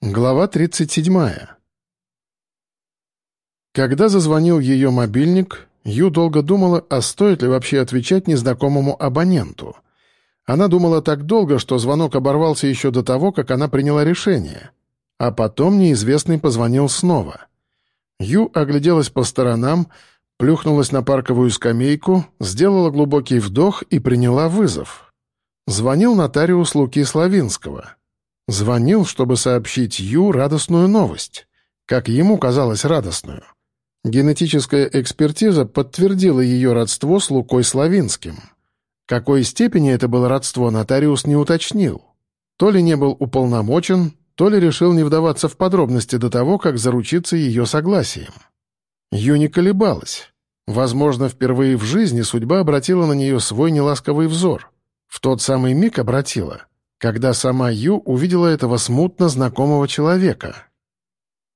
Глава 37. Когда зазвонил ее мобильник, Ю долго думала, а стоит ли вообще отвечать незнакомому абоненту. Она думала так долго, что звонок оборвался еще до того, как она приняла решение. А потом неизвестный позвонил снова. Ю огляделась по сторонам, плюхнулась на парковую скамейку, сделала глубокий вдох и приняла вызов. Звонил нотариус Луки Славинского — Звонил, чтобы сообщить Ю радостную новость. Как ему казалось радостную. Генетическая экспертиза подтвердила ее родство с Лукой Славинским. Какой степени это было родство, нотариус не уточнил. То ли не был уполномочен, то ли решил не вдаваться в подробности до того, как заручиться ее согласием. Ю не колебалась. Возможно, впервые в жизни судьба обратила на нее свой неласковый взор. В тот самый миг обратила, когда сама Ю увидела этого смутно знакомого человека.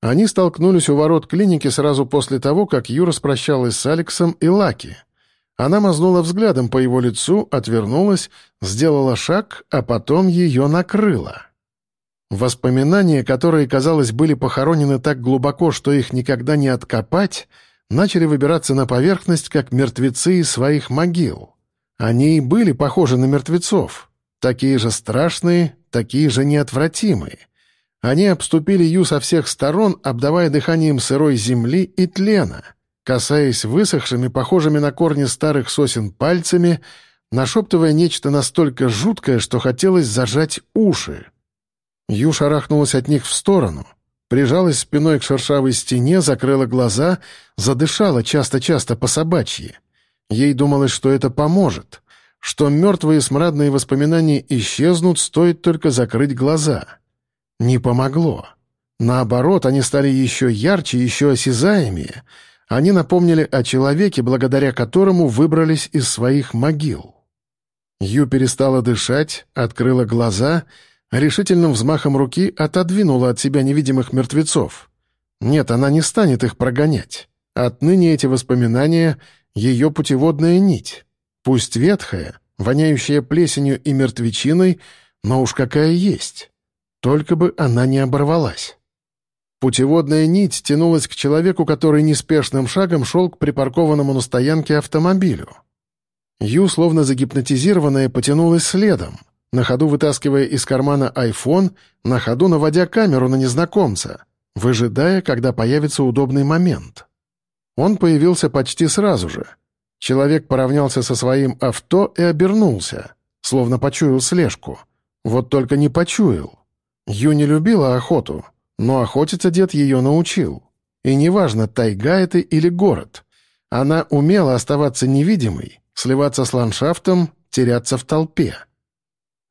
Они столкнулись у ворот клиники сразу после того, как Ю распрощалась с Алексом и Лаки. Она мазнула взглядом по его лицу, отвернулась, сделала шаг, а потом ее накрыло. Воспоминания, которые, казалось, были похоронены так глубоко, что их никогда не откопать, начали выбираться на поверхность, как мертвецы из своих могил. Они и были похожи на мертвецов. Такие же страшные, такие же неотвратимые. Они обступили Ю со всех сторон, обдавая дыханием сырой земли и тлена, касаясь высохшими, похожими на корни старых сосен пальцами, нашептывая нечто настолько жуткое, что хотелось зажать уши. Ю шарахнулась от них в сторону, прижалась спиной к шершавой стене, закрыла глаза, задышала часто-часто по собачьи. Ей думалось, что это поможет что мертвые смрадные воспоминания исчезнут, стоит только закрыть глаза. Не помогло. Наоборот, они стали еще ярче, еще осязаемее. Они напомнили о человеке, благодаря которому выбрались из своих могил. Ю перестала дышать, открыла глаза, решительным взмахом руки отодвинула от себя невидимых мертвецов. Нет, она не станет их прогонять. Отныне эти воспоминания — ее путеводная нить. Пусть ветхая, воняющая плесенью и мертвечиной, но уж какая есть. Только бы она не оборвалась. Путеводная нить тянулась к человеку, который неспешным шагом шел к припаркованному на стоянке автомобилю. Ю, словно загипнотизированная, потянулась следом, на ходу вытаскивая из кармана айфон, на ходу наводя камеру на незнакомца, выжидая, когда появится удобный момент. Он появился почти сразу же — Человек поравнялся со своим авто и обернулся, словно почуял слежку. Вот только не почуял. Ю не любила охоту, но охотиться дед ее научил. И неважно, тайга это или город. Она умела оставаться невидимой, сливаться с ландшафтом, теряться в толпе.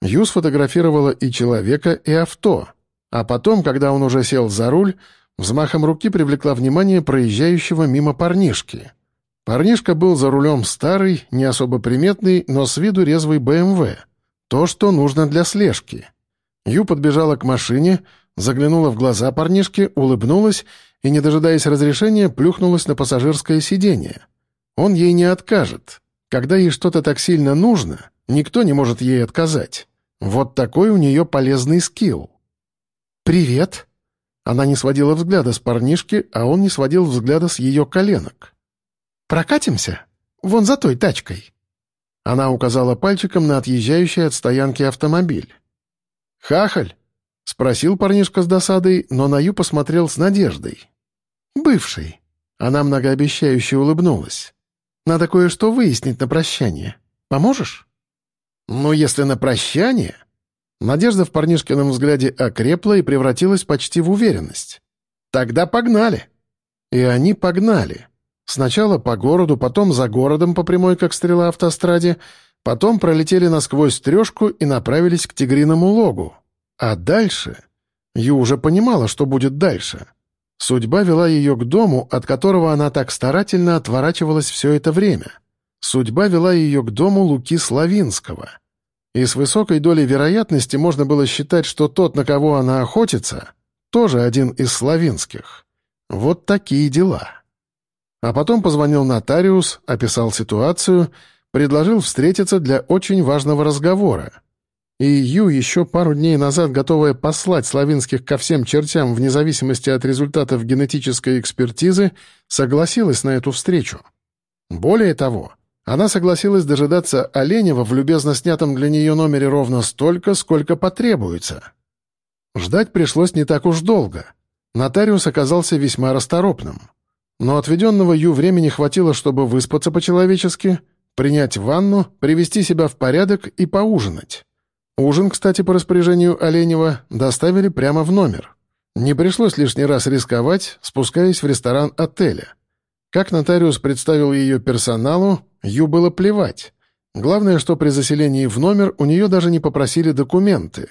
Ю сфотографировала и человека, и авто. А потом, когда он уже сел за руль, взмахом руки привлекла внимание проезжающего мимо парнишки — Парнишка был за рулем старый, не особо приметный, но с виду резвый БМВ. То, что нужно для слежки. Ю подбежала к машине, заглянула в глаза парнишки, улыбнулась и, не дожидаясь разрешения, плюхнулась на пассажирское сиденье. Он ей не откажет. Когда ей что-то так сильно нужно, никто не может ей отказать. Вот такой у нее полезный скилл. «Привет!» Она не сводила взгляда с парнишки, а он не сводил взгляда с ее коленок. «Прокатимся? Вон за той тачкой». Она указала пальчиком на отъезжающий от стоянки автомобиль. «Хахаль?» — спросил парнишка с досадой, но на Ю посмотрел с надеждой. «Бывший». Она многообещающе улыбнулась. «Надо кое-что выяснить на прощание. Поможешь?» «Ну, если на прощание...» Надежда в парнишкином взгляде окрепла и превратилась почти в уверенность. «Тогда погнали!» И они погнали. Сначала по городу, потом за городом по прямой, как стрела автостраде, потом пролетели насквозь трешку и направились к тигриному логу. А дальше... Ю уже понимала, что будет дальше. Судьба вела ее к дому, от которого она так старательно отворачивалась все это время. Судьба вела ее к дому Луки Славинского. И с высокой долей вероятности можно было считать, что тот, на кого она охотится, тоже один из славинских. Вот такие дела. А потом позвонил нотариус, описал ситуацию, предложил встретиться для очень важного разговора. И Ю, еще пару дней назад готовая послать славянских ко всем чертям вне зависимости от результатов генетической экспертизы, согласилась на эту встречу. Более того, она согласилась дожидаться Оленева в любезно снятом для нее номере ровно столько, сколько потребуется. Ждать пришлось не так уж долго. Нотариус оказался весьма расторопным. Но отведенного Ю времени хватило, чтобы выспаться по-человечески, принять ванну, привести себя в порядок и поужинать. Ужин, кстати, по распоряжению Оленева, доставили прямо в номер. Не пришлось лишний раз рисковать, спускаясь в ресторан отеля. Как нотариус представил ее персоналу, Ю было плевать. Главное, что при заселении в номер у нее даже не попросили документы.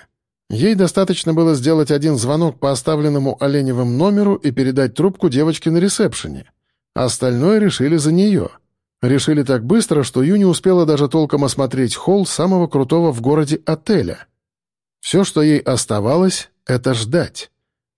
Ей достаточно было сделать один звонок по оставленному Оленевым номеру и передать трубку девочке на ресепшене. Остальное решили за нее — Решили так быстро, что Ю не успела даже толком осмотреть холл самого крутого в городе отеля. Все, что ей оставалось, — это ждать.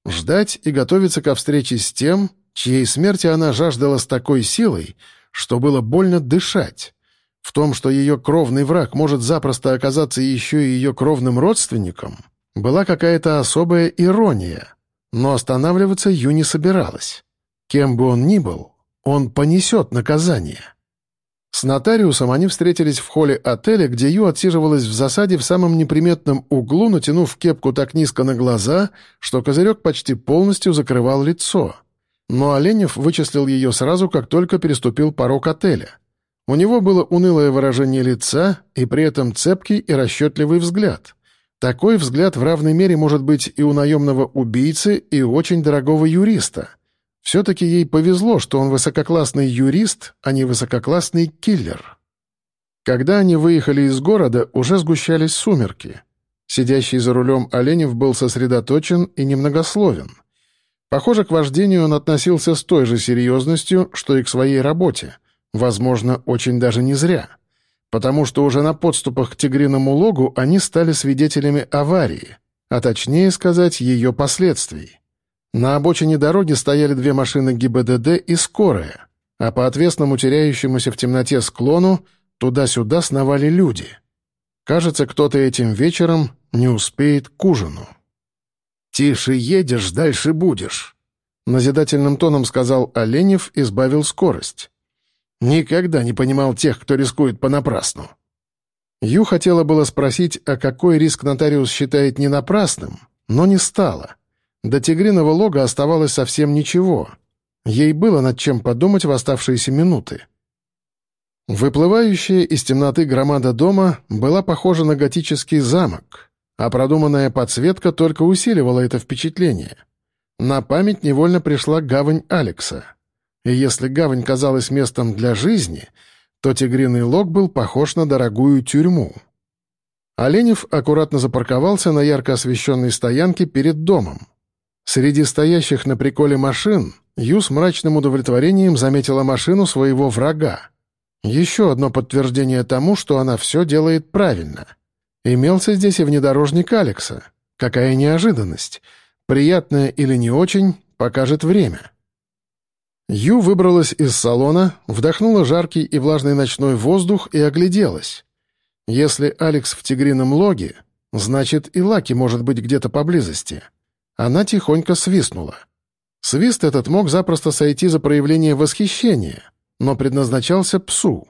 Ждать и готовиться ко встрече с тем, чьей смерти она жаждала с такой силой, что было больно дышать. В том, что ее кровный враг может запросто оказаться еще и ее кровным родственником, была какая-то особая ирония. Но останавливаться Ю не собиралась. Кем бы он ни был, он понесет наказание. С нотариусом они встретились в холле отеля, где Ю отсиживалась в засаде в самом неприметном углу, натянув кепку так низко на глаза, что козырек почти полностью закрывал лицо. Но Оленев вычислил ее сразу, как только переступил порог отеля. У него было унылое выражение лица и при этом цепкий и расчетливый взгляд. Такой взгляд в равной мере может быть и у наемного убийцы, и очень дорогого юриста — все-таки ей повезло, что он высококлассный юрист, а не высококлассный киллер. Когда они выехали из города, уже сгущались сумерки. Сидящий за рулем Оленев был сосредоточен и немногословен. Похоже, к вождению он относился с той же серьезностью, что и к своей работе. Возможно, очень даже не зря. Потому что уже на подступах к Тигриному логу они стали свидетелями аварии, а точнее сказать, ее последствий. На обочине дороги стояли две машины ГИБДД и скорая, а по отвесному теряющемуся в темноте склону туда-сюда сновали люди. Кажется, кто-то этим вечером не успеет к ужину. «Тише едешь, дальше будешь», — назидательным тоном сказал Оленев и сбавил скорость. «Никогда не понимал тех, кто рискует понапрасну». Ю хотела было спросить, а какой риск нотариус считает не напрасным, но не стала — до тигриного лога оставалось совсем ничего. Ей было над чем подумать в оставшиеся минуты. Выплывающая из темноты громада дома была похожа на готический замок, а продуманная подсветка только усиливала это впечатление. На память невольно пришла гавань Алекса. И если гавань казалась местом для жизни, то тигриный лог был похож на дорогую тюрьму. Оленев аккуратно запарковался на ярко освещенной стоянке перед домом. Среди стоящих на приколе машин Ю с мрачным удовлетворением заметила машину своего врага. Еще одно подтверждение тому, что она все делает правильно. Имелся здесь и внедорожник Алекса. Какая неожиданность. Приятное или не очень, покажет время. Ю выбралась из салона, вдохнула жаркий и влажный ночной воздух и огляделась. Если Алекс в тигрином логе, значит и Лаки может быть где-то поблизости. Она тихонько свистнула. Свист этот мог запросто сойти за проявление восхищения, но предназначался псу.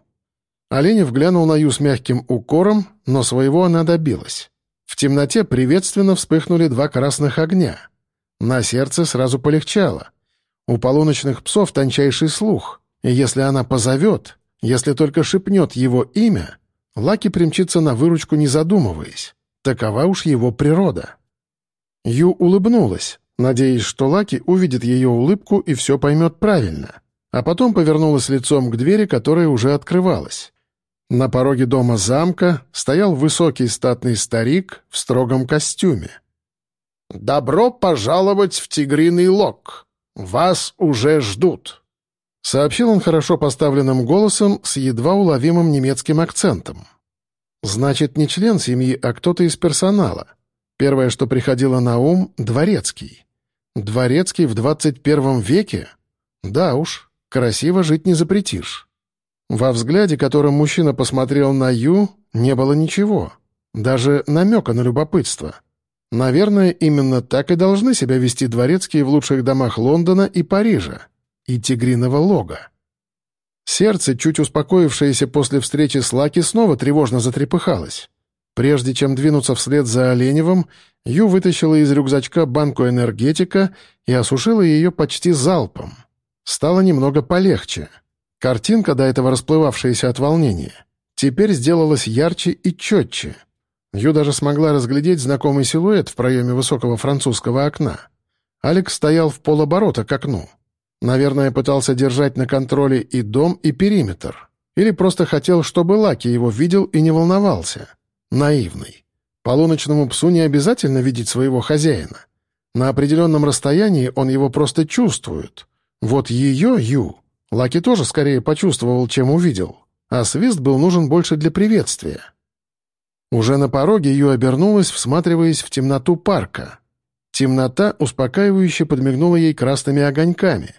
Оленев глянул на Ю с мягким укором, но своего она добилась. В темноте приветственно вспыхнули два красных огня. На сердце сразу полегчало. У полуночных псов тончайший слух, и если она позовет, если только шепнет его имя, Лаки примчится на выручку, не задумываясь. Такова уж его природа. Ю улыбнулась, надеясь, что Лаки увидит ее улыбку и все поймет правильно, а потом повернулась лицом к двери, которая уже открывалась. На пороге дома замка стоял высокий статный старик в строгом костюме. «Добро пожаловать в Тигриный Лог! Вас уже ждут!» Сообщил он хорошо поставленным голосом с едва уловимым немецким акцентом. «Значит, не член семьи, а кто-то из персонала». Первое, что приходило на ум — дворецкий. Дворецкий в 21 веке? Да уж, красиво жить не запретишь. Во взгляде, которым мужчина посмотрел на Ю, не было ничего. даже намека на любопытство. Наверное, именно так и должны себя вести дворецкие в лучших домах Лондона и Парижа и тигриного лога. Сердце, чуть успокоившееся после встречи с Лаки, снова тревожно затрепыхалось. Прежде чем двинуться вслед за Оленевым, Ю вытащила из рюкзачка банку энергетика и осушила ее почти залпом. Стало немного полегче. Картинка, до этого расплывавшаяся от волнения, теперь сделалась ярче и четче. Ю даже смогла разглядеть знакомый силуэт в проеме высокого французского окна. Алекс стоял в полоборота к окну. Наверное, пытался держать на контроле и дом, и периметр. Или просто хотел, чтобы Лаки его видел и не волновался. Наивный. Полуночному псу не обязательно видеть своего хозяина. На определенном расстоянии он его просто чувствует. Вот ее, Ю, Лаки тоже скорее почувствовал, чем увидел. А свист был нужен больше для приветствия. Уже на пороге Ю обернулась, всматриваясь в темноту парка. Темнота успокаивающе подмигнула ей красными огоньками.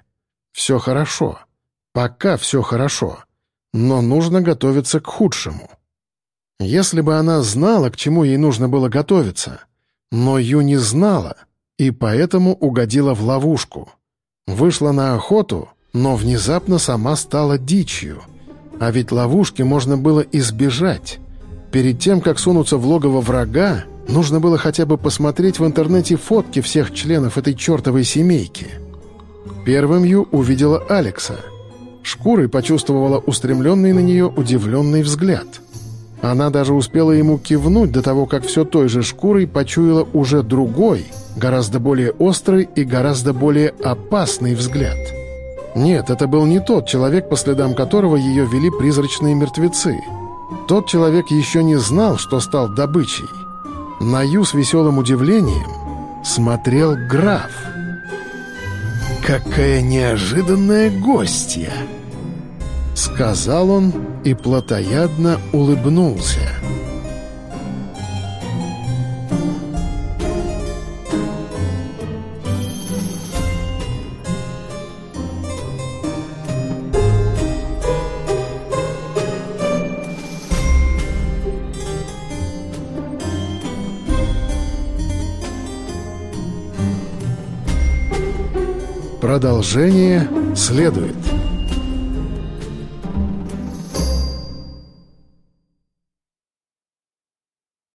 Все хорошо. Пока все хорошо. Но нужно готовиться к худшему. Если бы она знала, к чему ей нужно было готовиться. Но Ю не знала, и поэтому угодила в ловушку. Вышла на охоту, но внезапно сама стала дичью. А ведь ловушки можно было избежать. Перед тем, как сунуться в логово врага, нужно было хотя бы посмотреть в интернете фотки всех членов этой чертовой семейки. Первым Ю увидела Алекса. Шкурой почувствовала устремленный на нее удивленный взгляд. Она даже успела ему кивнуть до того, как все той же шкурой почуяла уже другой, гораздо более острый и гораздо более опасный взгляд — нет, это был не тот человек, по следам которого ее вели призрачные мертвецы. Тот человек еще не знал, что стал добычей. На Ю с веселым удивлением смотрел граф. «Какая неожиданная гостья!» Сказал он и плотоядно улыбнулся. Продолжение следует.